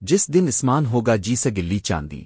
جس دن اسمان ہوگا جی سے گلی چاندی۔